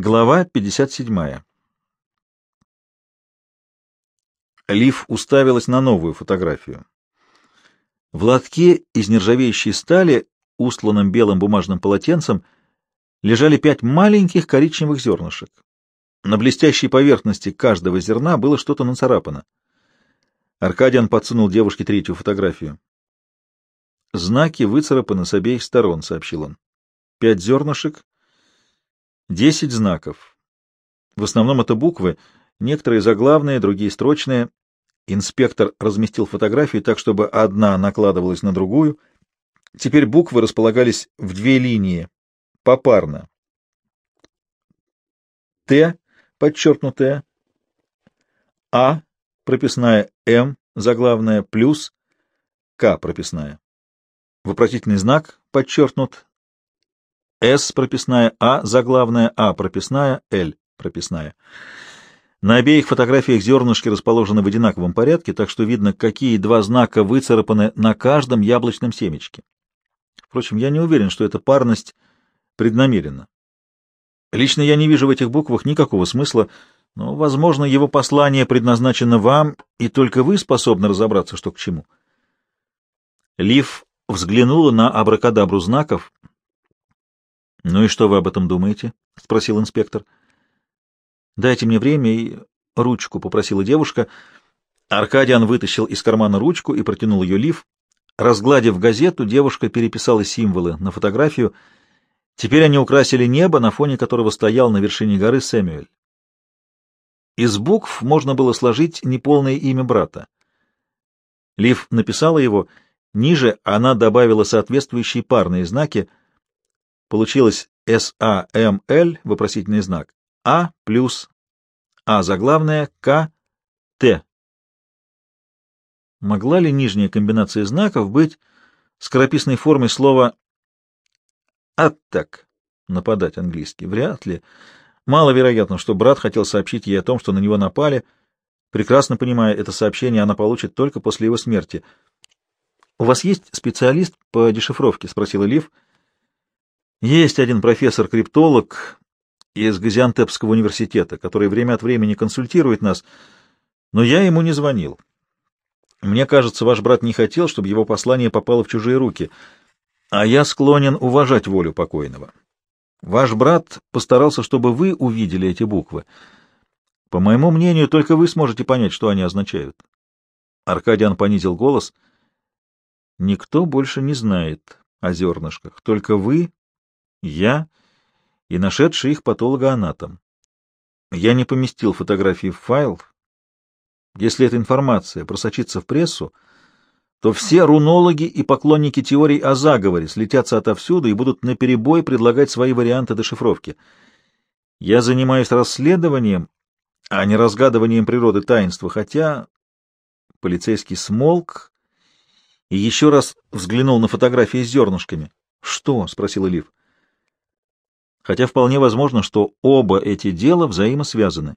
Глава 57. Лив уставилась на новую фотографию. В лотке из нержавеющей стали, устланном белым бумажным полотенцем, лежали пять маленьких коричневых зернышек. На блестящей поверхности каждого зерна было что-то нацарапано. Аркадиан подсунул девушке третью фотографию. «Знаки выцарапаны с обеих сторон», — сообщил он. «Пять зернышек, десять знаков. В основном это буквы, некоторые заглавные, другие строчные. Инспектор разместил фотографии так, чтобы одна накладывалась на другую. Теперь буквы располагались в две линии, попарно. Т, подчеркнутая, А, прописная, М, заглавная, плюс, К, прописная. Вопросительный знак подчеркнут, С прописная, А заглавная, А прописная, Л прописная. На обеих фотографиях зернышки расположены в одинаковом порядке, так что видно, какие два знака выцарапаны на каждом яблочном семечке. Впрочем, я не уверен, что эта парность преднамеренна. Лично я не вижу в этих буквах никакого смысла, но, возможно, его послание предназначено вам, и только вы способны разобраться, что к чему. Лив взглянула на абракадабру знаков. — Ну и что вы об этом думаете? — спросил инспектор. — Дайте мне время и ручку, — попросила девушка. Аркадиан вытащил из кармана ручку и протянул ее Лив. Разгладив газету, девушка переписала символы на фотографию. Теперь они украсили небо, на фоне которого стоял на вершине горы Сэмюэль. Из букв можно было сложить неполное имя брата. Лив написала его — Ниже она добавила соответствующие парные знаки. Получилось САМЛ, вопросительный знак, А плюс А заглавная, К, Т. Могла ли нижняя комбинация знаков быть скорописной формой слова «аттак» — нападать английский? Вряд ли. Маловероятно, что брат хотел сообщить ей о том, что на него напали. Прекрасно понимая это сообщение, она получит только после его смерти —— У вас есть специалист по дешифровке? — спросила Лив. — Есть один профессор-криптолог из Газиантепского университета, который время от времени консультирует нас, но я ему не звонил. Мне кажется, ваш брат не хотел, чтобы его послание попало в чужие руки, а я склонен уважать волю покойного. Ваш брат постарался, чтобы вы увидели эти буквы. По моему мнению, только вы сможете понять, что они означают. Аркадиан понизил голос — Никто больше не знает о зернышках, только вы, я и нашедший их патологоанатом. Я не поместил фотографии в файл. Если эта информация просочится в прессу, то все рунологи и поклонники теорий о заговоре слетятся отовсюду и будут наперебой предлагать свои варианты дешифровки. Я занимаюсь расследованием, а не разгадыванием природы таинства, хотя полицейский смолк и еще раз взглянул на фотографии с зернышками. «Что?» — спросил Лив. Хотя вполне возможно, что оба эти дела взаимосвязаны.